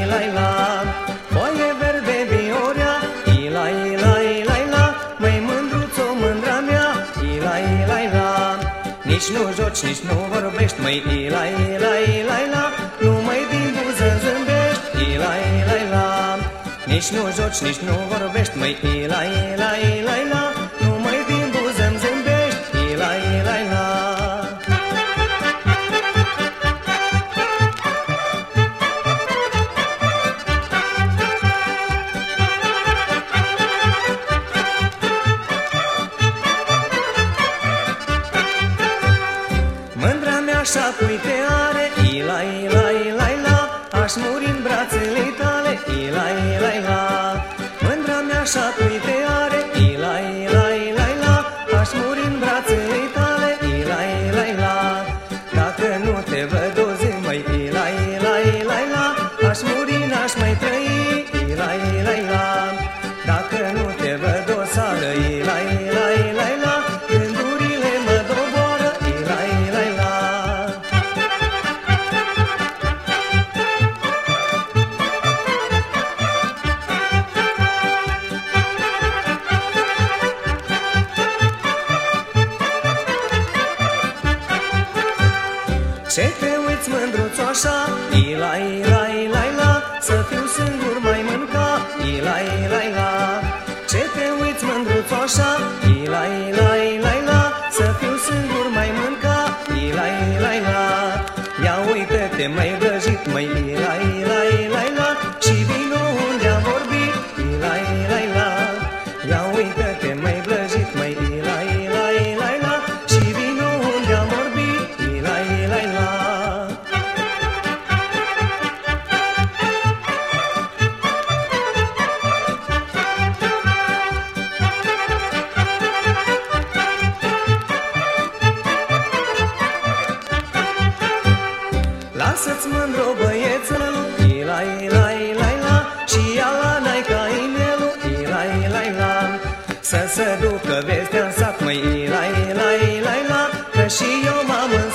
ila ila Foaie verde viorea Ila ila ila ila Măi mândruțo mândra mea Ila ila Nici nu joci, nici nu vorbești Măi ila ila ila ila Numai din buză zâmbești Ila ila ila Nici nu joci, nici nu vorbești Măi ila ila ila Mândra mea așa uite are Ila, ila, ila, ila Aș muri în brațele tale Ila, ila, ila Mândra mea așa uite are Ila, ila, ila, ila Aș muri în brațele tale Ila, ila, ila Dacă nu te văd Ce te uiți mândruțo așa? Ila, ila, ila, ila Să fiu singur mai mânca Ila, ila, ila Ce te uiți mândruțo așa? Ila, ila, ila, ila Să fiu singur mai mânca Ila, ila, ila Ia uite-te mai vrăjit Măi, ila, ila, ila, Lasă-ți mândru băiețelul Ila, ila, ila, ila Și ia la naica inelul Ila, ila, ila. Să se ducă vestea în sat Măi, ila, ila, ila, ila Că și eu m-am însat